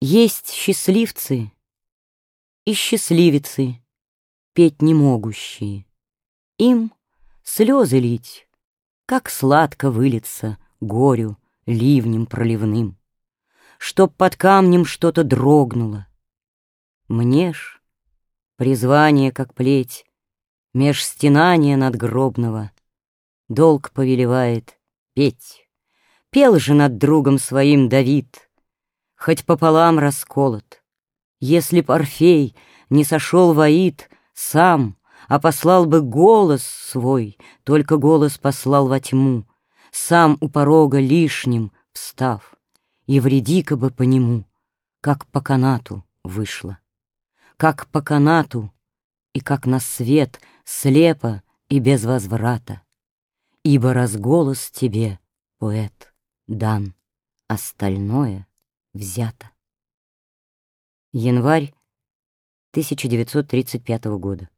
Есть счастливцы и счастливицы, Петь не могущие. Им слезы лить, как сладко вылиться Горю ливнем проливным, Чтоб под камнем что-то дрогнуло. Мне ж призвание, как плеть, Меж стенания надгробного Долг повелевает петь. Пел же над другом своим Давид, Хоть пополам расколот. Если б Орфей не сошел в Аид сам, А послал бы голос свой, Только голос послал во тьму, Сам у порога лишним встав, И вреди-ка бы по нему, Как по канату вышло. Как по канату и как на свет Слепо и без возврата. Ибо разголос тебе, поэт, дан, Остальное взято. Январь 1935 года.